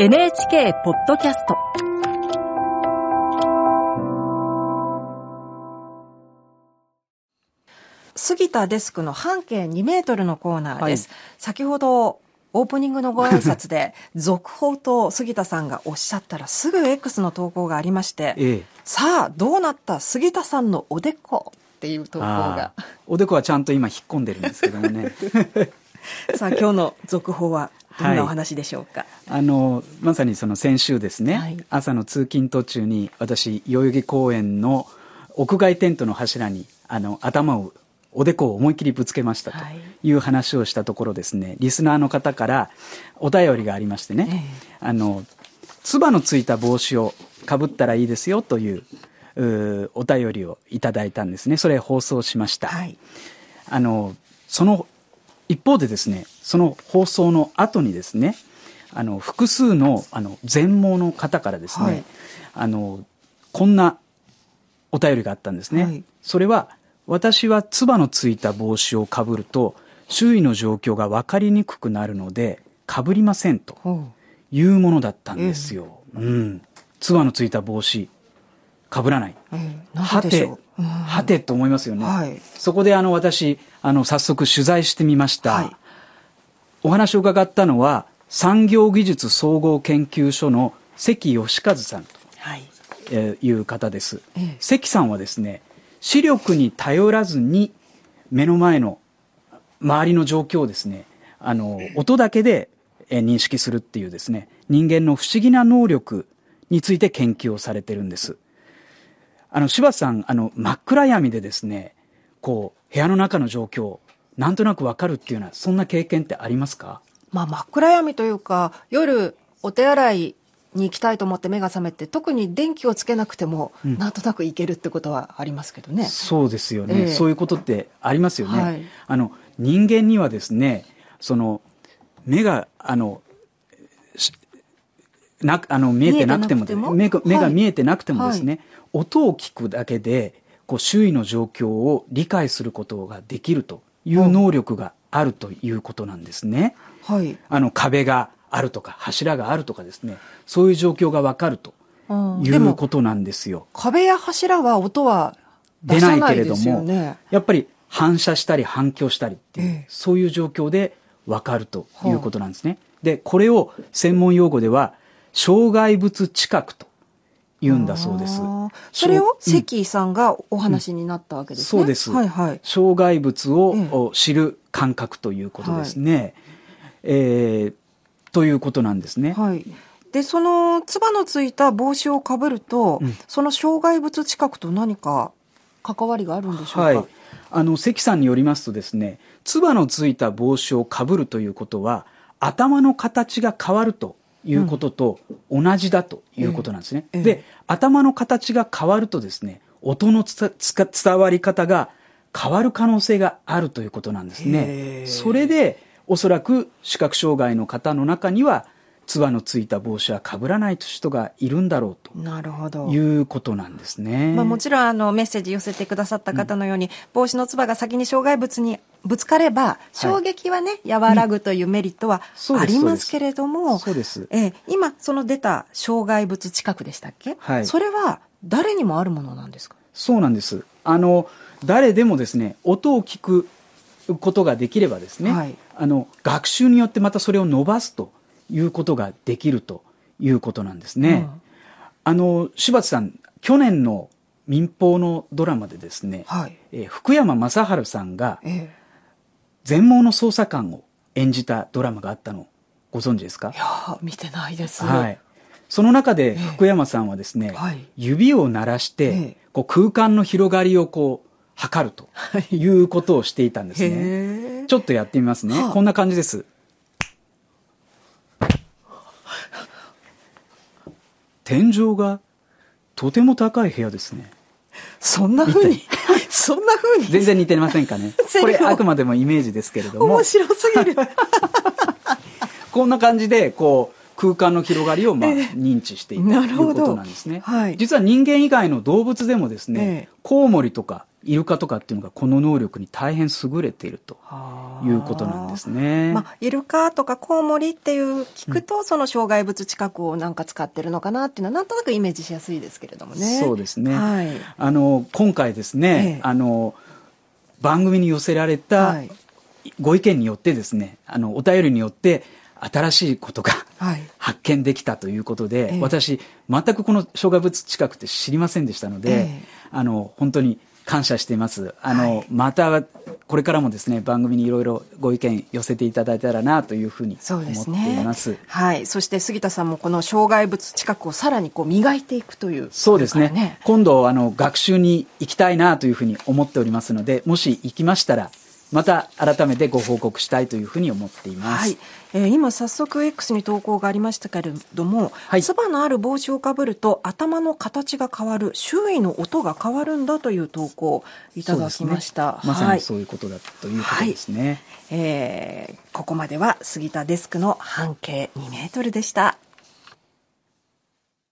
NHK ポッドキャスト杉田デスクの半径2メートルのコーナーです。先ほどオープニングのご挨拶で 続報と杉田さんがおっしゃったらすぐ X の投稿がありまして、ええ。さあどうなった杉田さんのおでこっていう投稿がおでこはちゃんと今引っ込んでるんですけどもね。さあ今日の続報はどんなお話でしょうか、あの、まさにその先週ですね、はい。朝の通勤途中に私、代々木公園の屋外テントの柱に、あの、頭を、おでこを思いっきりぶつけましたとはい。いう話をしたところですね、リスナーの方からお便りがありましてね、あの、唾のついた帽子をかぶったらいいですよという、うーお便りをいただいたんですね。それ放送しました。はい。あの、その一方でですね、その放送の後にですね、あの、複数の、あの、全盲の方からですね、はいあの、こんなお便りがあったんですね。はいそれは、私は唾のついた帽子をかぶると、周囲の状況が分かりにくくなるので、かぶりませんとほいうものだったんですよ。うん。唾のついた帽子、かぶらない。うええなはてはてと思いますよね。はいそこであの私、あの早速取材してみました。はいお話を伺ったのは、産業技術総合研究所の関義和さんとはいう方です。ええ関さんはですね、視力に頼らずに目の前の周りの状況をですね、あの、音だけでえー認識するっていうですね、人間の不思議な能力について研究をされてるんです。あの、柴田さん、あの、真っ暗闇でですね、こう、部屋の中の状況、なんとなくわかるっていうような、そんな経験ってありますか？まあ真っ暗闇というか夜お手洗いに行きたいと思って目が覚めて特に電気をつけなくても、うん。なんとなく行けるってことはありますけどね。そうですよね、ええ。そういうことってありますよね。はい。あの人間にはですね、その目があのしなあの見えてなくても目が見えてなくてもですね、音を聞くだけでこう周囲の状況を理解することができるという能力があるということなんですね。はい。あの壁があるとか柱があるとかですね、そういう状況がわかるということなんですよ。壁や柱は音は出ないけれども、ね。やっぱり反射したり反響したりっていう、ええそういう状況で分かるということなんですね。で、これを専門用語では、障害物知覚と言うんだそうです。それを関さんがお話になったわけですね。そうですはいはい。障害物を、知る感覚ということですね。えーということなんですね。はい。で、その、唾のついた帽子をかぶると、うんその障害物知覚と何か関わりがあるんでしょうか、はい。あの、関さんによりますとですね、唾のついた帽子をかぶるということは、頭の形が変わるということと同じだということなんですね。ええで、頭の形が変わるとですね、音のつたつか伝わり方が変わる可能性があるということなんですへねえ。それで、おそらく視覚障害の方の中には、唾のついた帽子はかぶらない人がいるんだろうなるほどと。いうことなんですね。まあ、もちろんあのメッセージ寄せてくださった方のように、帽子のつばが先に障害物にぶつかれば衝撃はね、和らぐというメリットはありますけれども、そうです。ええ今その出た障害物近くでしたっけ、はい。それは誰にもあるものなんですか？そうなんです。あの、誰でもですね、音を聞くことができればですね、はい。あの、学習によってまたそれを伸ばすということができるということなんですね。うん。あの、柴田さん、去年の民放のドラマでですね、はい。えー福山雅治さんがええ全盲の捜査官を演じたドラマがあったのご存知ですか？いやー見てないですはい。その中でええ福山さんはですね、はい指を鳴らして、ええこう空間の広がりをこう測るということをしていたんですね。ちょっとやってみますね。はあこんな感じです。天井がとても高い部屋ですね。そんな風に？そんな風に？全然似てませんかね？セ。これあくまでもイメージですけれども。面、白すぎる。こんな感じで、こう、空間の広がりをまあ認知していたということなんですね。はい、実は人間以外の動物でもですね、ええ、コウモリとかイルカとかっていうのがこの能力に大変優れているということなんですね。まあ、イルカとかコウモリっていう聞くと、うん、その障害物近くをなんか使ってるのかなっていうのはなんとなくイメージしやすいですけれどもね。そうですね。はい、あの今回ですね、ええ、あの番組に寄せられたご意見によってですね、あのお便りによって新しいことが、はい、発見できたということで、ええ、私全くこの障害物近くって知りませんでしたので、え、あの本当に感謝しています。あの、はい、また、これからもですね、番組にいろいろご意見寄せていただいたらなというふうに思っています。ね、はい。そして杉田さんもこの障害物近くをさらにこう磨いていくという、そうですね。ね今度、あの、学習に行きたいなというふうに思っておりますので、もし行きましたら、また改めてご報告したいというふうに思っています。はい。えー、今早速 X に投稿がありましたけれども、はい、唾のある帽子をかぶると頭の形が変わる周囲の音が変わるんだという投稿いただきました、ね、まさにそういうことだということですね、はい、えー、ここまでは杉田デスクの半径2メートルでした